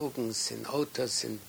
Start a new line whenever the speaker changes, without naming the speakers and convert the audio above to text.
Drogen sind, Autos sind